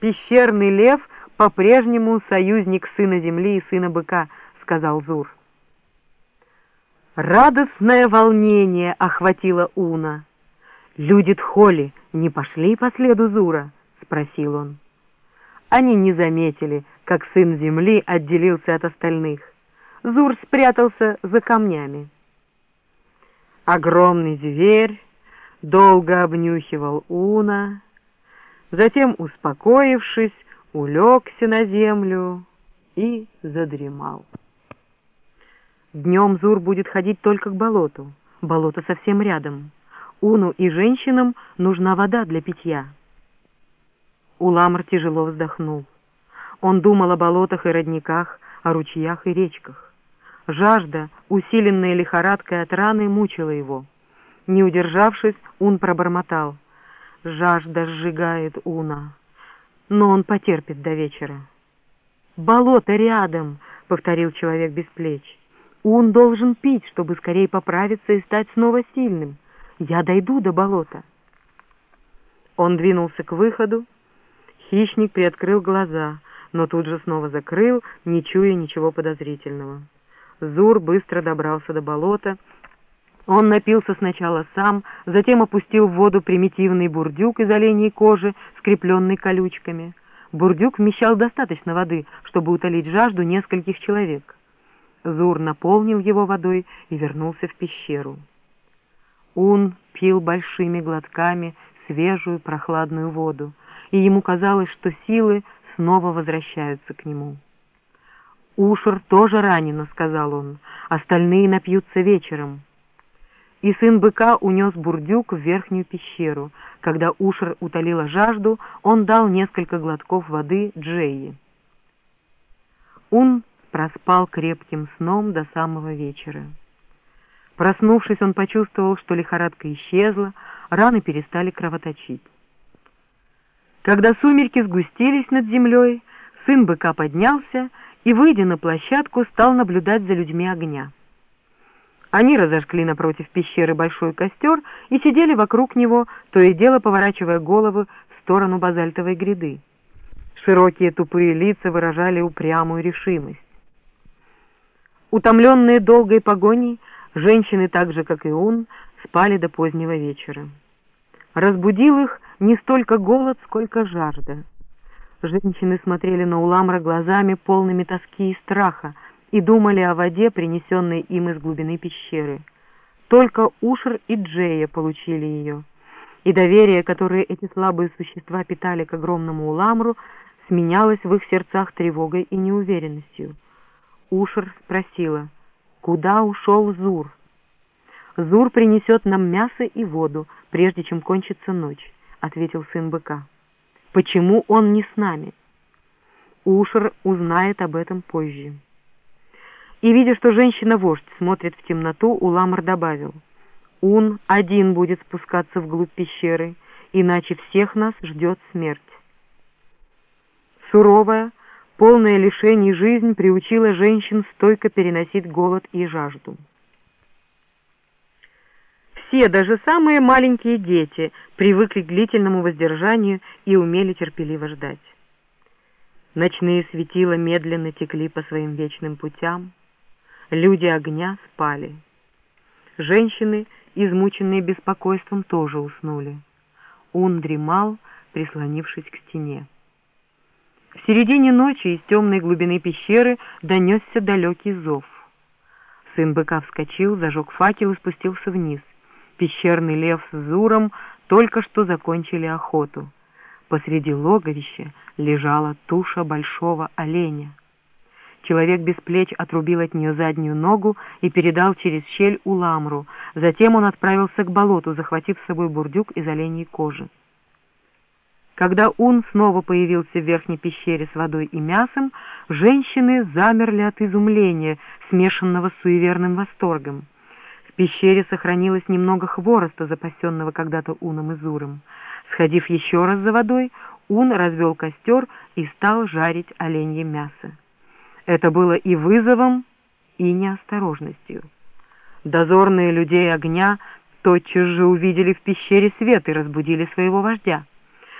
Пещерный лев по-прежнему союзник сына земли и сына быка, сказал Зур. Радостное волнение охватило Уна. «Люди Тхоли не пошли по следу Зура?» — спросил он. Они не заметили, как сын земли отделился от остальных. Зур спрятался за камнями. Огромный зверь долго обнюхивал Уна, затем, успокоившись, улегся на землю и задремал. Днем Зур будет ходить только к болоту. Болото совсем рядом. Уну и женщинам нужна вода для питья. Уламр тяжело вздохнул. Он думал о болотах и родниках, о ручьях и речках. Жажда, усиленная лихорадкой от раны, мучила его. Не удержавшись, Ун пробормотал. «Жажда сжигает Уна, но он потерпит до вечера». «Болото рядом», — повторил человек без плеч. «Ун должен пить, чтобы скорее поправиться и стать снова сильным. Я дойду до болота». Он двинулся к выходу. Хищник приоткрыл глаза, но тут же снова закрыл, не чуя ничего подозрительного. Зур быстро добрался до болота. Он напился сначала сам, затем опустил в воду примитивный бурдюк из оленей кожи, скрепленный колючками. Бурдюк вмещал достаточно воды, чтобы утолить жажду нескольких человек. Зур наполнил его водой и вернулся в пещеру. Ун пил большими глотками свежую прохладную воду, и ему казалось, что силы снова возвращаются к нему. «Ушер тоже ранено», — сказал он, — «остальные напьются вечером». И сын быка унес бурдюк в верхнюю пещеру. Когда Ушер утолила жажду, он дал несколько глотков воды Джеи. Ун проспал крепким сном до самого вечера. Проснувшись, он почувствовал, что лихорадка исчезла, раны перестали кровоточить. Когда сумерки сгустились над землей, сын быка поднялся и, выйдя на площадку, стал наблюдать за людьми огня. Они разожгли напротив пещеры большой костер и сидели вокруг него, то и дело поворачивая головы в сторону базальтовой гряды. Широкие тупые лица выражали упрямую решимость. Утомленные долгой погоней, женщины, так же, как и он, спали до позднего вечера. Разбудил их не столько голод, сколько жажда. Женщины смотрели на Уламра глазами, полными тоски и страха, и думали о воде, принесенной им из глубины пещеры. Только Ушер и Джея получили ее. И доверие, которое эти слабые существа питали к огромному Уламру, сменялось в их сердцах тревогой и неуверенностью. Ушер спросила, куда ушел Зур? Зур принесет нам мясо и воду, прежде чем кончится ночь, — ответил сын быка. Почему он не с нами? Ушер узнает об этом позже. И, видя, что женщина-вождь смотрит в темноту, Уламар добавил, «Ун один будет спускаться вглубь пещеры, иначе всех нас ждет смерть». Суровая, полная лишений жизнь приучила женщин стойко переносить голод и жажду. Все, даже самые маленькие дети, привыкли к длительному воздержанию и умели терпеливо ждать. Ночные светила медленно текли по своим вечным путям, люди огня спали. Женщины, измученные беспокойством, тоже уснули. Он дремал, прислонившись к стене. В середине ночи из темной глубины пещеры донесся далекий зов. Сын быка вскочил, зажег факел и спустился вниз — Пещерный лев с Зуром только что закончили охоту. Посреди логовища лежала туша большого оленя. Человек без плеч отрубил от нее заднюю ногу и передал через щель Уламру. Затем он отправился к болоту, захватив с собой бурдюк из оленей кожи. Когда Ун снова появился в верхней пещере с водой и мясом, женщины замерли от изумления, смешанного с суеверным восторгом пещере сохранилось немного хвороста, запасенного когда-то Уном и Зуром. Сходив еще раз за водой, Ун развел костер и стал жарить оленье мясо. Это было и вызовом, и неосторожностью. Дозорные людей огня тотчас же увидели в пещере свет и разбудили своего вождя.